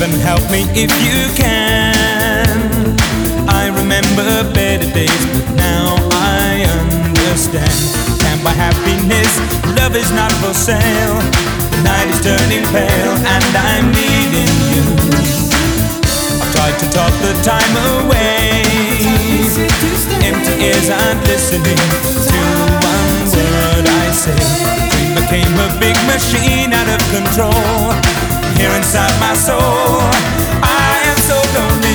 Heaven help me if you can. I remember better days, but now I understand. Can't buy happiness, love is not for sale. The night is turning pale, and I'm needing you. I've tried to talk the time away. Empty ears aren't listening to one word I say. Dream became a big machine out of control. Here inside my soul, I am so lonely.